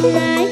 life.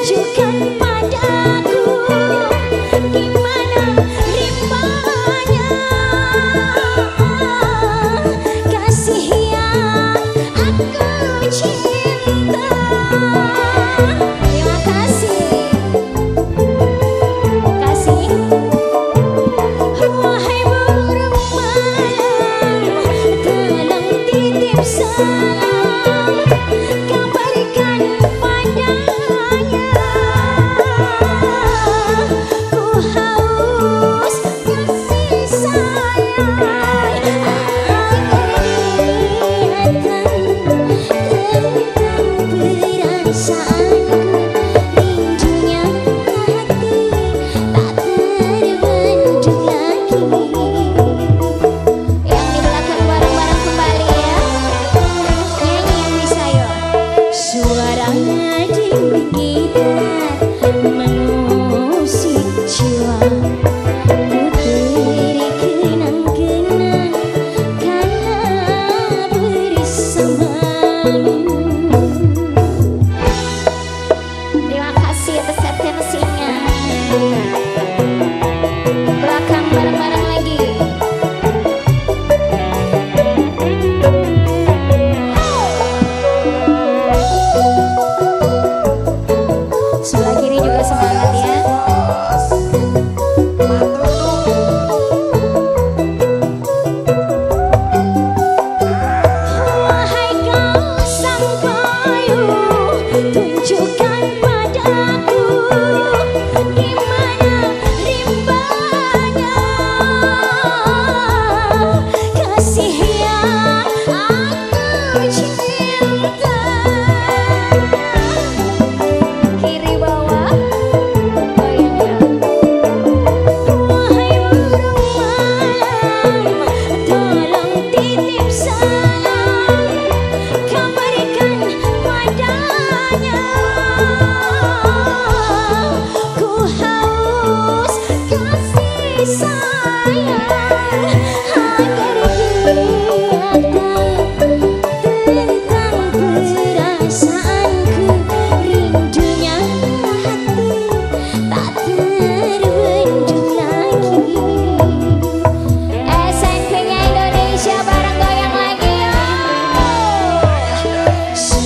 Gimana जीव के